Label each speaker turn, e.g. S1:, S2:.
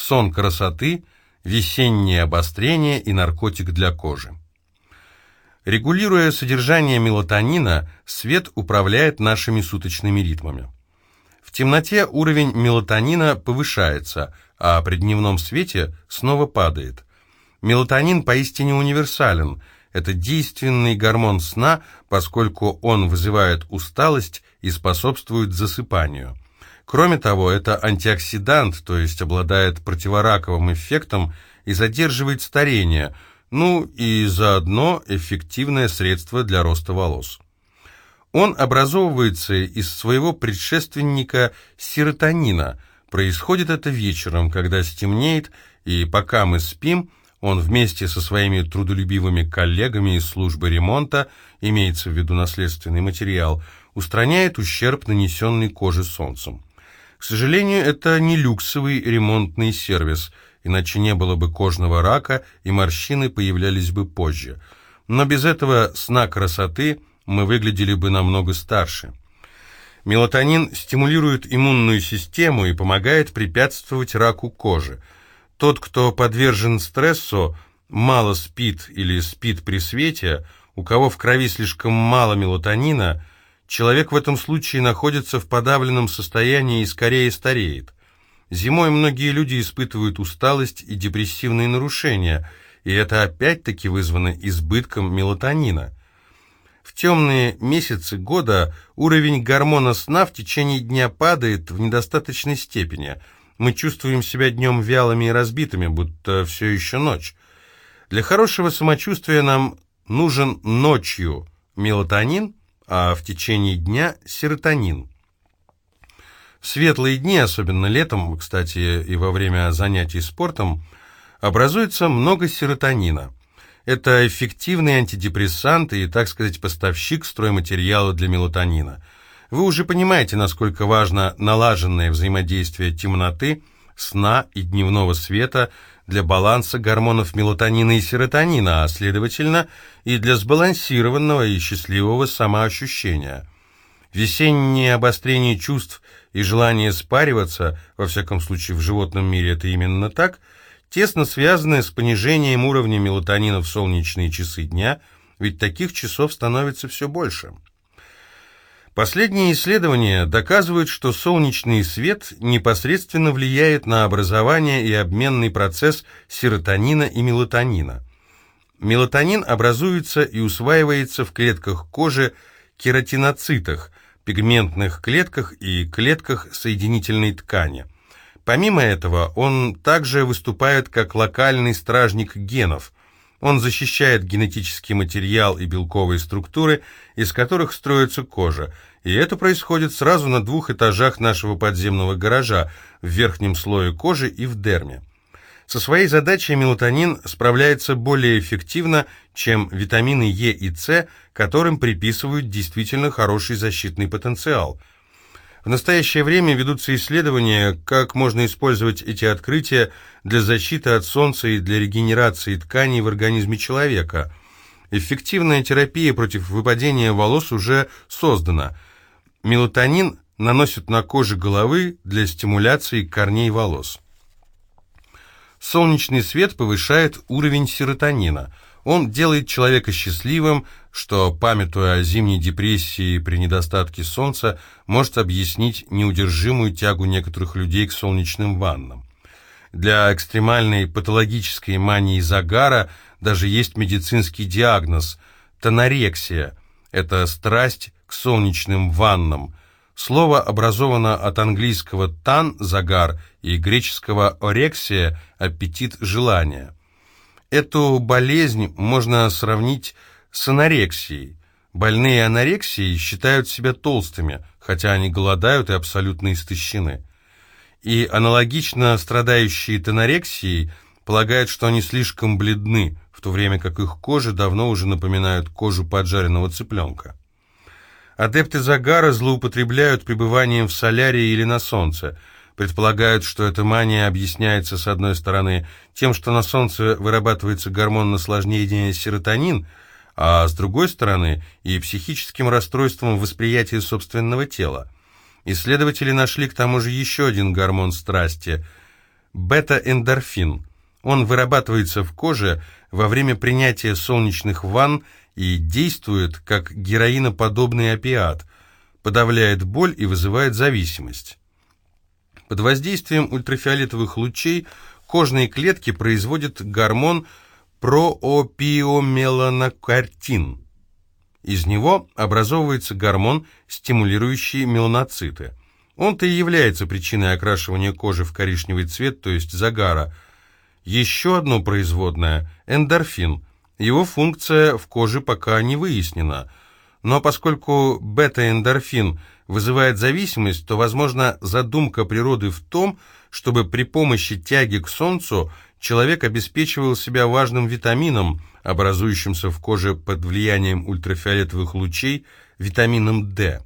S1: сон красоты, весеннее обострение и наркотик для кожи. Регулируя содержание мелатонина, свет управляет нашими суточными ритмами. В темноте уровень мелатонина повышается, а при дневном свете снова падает. Мелатонин поистине универсален. Это действенный гормон сна, поскольку он вызывает усталость и способствует засыпанию. Кроме того, это антиоксидант, то есть обладает противораковым эффектом и задерживает старение, ну и заодно эффективное средство для роста волос. Он образовывается из своего предшественника серотонина. Происходит это вечером, когда стемнеет, и пока мы спим, он вместе со своими трудолюбивыми коллегами из службы ремонта, имеется в виду наследственный материал, устраняет ущерб, нанесенный коже солнцем. К сожалению, это не люксовый ремонтный сервис, иначе не было бы кожного рака и морщины появлялись бы позже. Но без этого сна красоты мы выглядели бы намного старше. Мелатонин стимулирует иммунную систему и помогает препятствовать раку кожи. Тот, кто подвержен стрессу, мало спит или спит при свете, у кого в крови слишком мало мелатонина – Человек в этом случае находится в подавленном состоянии и скорее стареет. Зимой многие люди испытывают усталость и депрессивные нарушения, и это опять-таки вызвано избытком мелатонина. В темные месяцы года уровень гормона сна в течение дня падает в недостаточной степени. Мы чувствуем себя днем вялыми и разбитыми, будто все еще ночь. Для хорошего самочувствия нам нужен ночью мелатонин – а в течение дня серотонин. В светлые дни, особенно летом, кстати, и во время занятий спортом, образуется много серотонина. Это эффективный антидепрессант и, так сказать, поставщик стройматериала для мелатонина. Вы уже понимаете, насколько важно налаженное взаимодействие темноты, сна и дневного света – для баланса гормонов мелатонина и серотонина, а следовательно и для сбалансированного и счастливого самоощущения. Весеннее обострение чувств и желание спариваться, во всяком случае в животном мире это именно так, тесно связаны с понижением уровня мелатонина в солнечные часы дня, ведь таких часов становится все больше. Последние исследования доказывают, что солнечный свет непосредственно влияет на образование и обменный процесс серотонина и мелатонина. Мелатонин образуется и усваивается в клетках кожи кератиноцитах, пигментных клетках и клетках соединительной ткани. Помимо этого, он также выступает как локальный стражник генов – он защищает генетический материал и белковые структуры, из которых строится кожа, и это происходит сразу на двух этажах нашего подземного гаража, в верхнем слое кожи и в дерме. Со своей задачей мелатонин справляется более эффективно, чем витамины Е и С, которым приписывают действительно хороший защитный потенциал – в настоящее время ведутся исследования, как можно использовать эти открытия для защиты от солнца и для регенерации тканей в организме человека. Эффективная терапия против выпадения волос уже создана. Мелатонин наносят на коже головы для стимуляции корней волос. Солнечный свет повышает уровень серотонина – он делает человека счастливым, что, памятуя о зимней депрессии при недостатке солнца, может объяснить неудержимую тягу некоторых людей к солнечным ваннам. Для экстремальной патологической мании загара даже есть медицинский диагноз – тонорексия. Это страсть к солнечным ваннам. Слово образовано от английского «тан» – загар и греческого «орексия» – аппетит, желание – Эту болезнь можно сравнить с анорексией. Больные анорексией считают себя толстыми, хотя они голодают и абсолютно истощены. И аналогично страдающие тонорексией полагают, что они слишком бледны, в то время как их кожа давно уже напоминают кожу поджаренного цыпленка. Адепты загара злоупотребляют пребыванием в солярии или на солнце – предполагают, что эта мания объясняется, с одной стороны, тем, что на Солнце вырабатывается гормон наслаждения серотонин, а с другой стороны и психическим расстройством восприятия собственного тела. Исследователи нашли к тому же еще один гормон страсти бета-эндорфин. Он вырабатывается в коже во время принятия солнечных ванн и действует как героиноподобный опиат, подавляет боль и вызывает зависимость. Под воздействием ультрафиолетовых лучей кожные клетки производят гормон проопиомеланокартин. Из него образовывается гормон, стимулирующий меланоциты. Он-то и является причиной окрашивания кожи в коричневый цвет, то есть загара. Еще одно производное – эндорфин. Его функция в коже пока не выяснена. Но поскольку бета-эндорфин вызывает зависимость, то, возможно, задумка природы в том, чтобы при помощи тяги к солнцу человек обеспечивал себя важным витамином, образующимся в коже под влиянием ультрафиолетовых лучей, витамином D.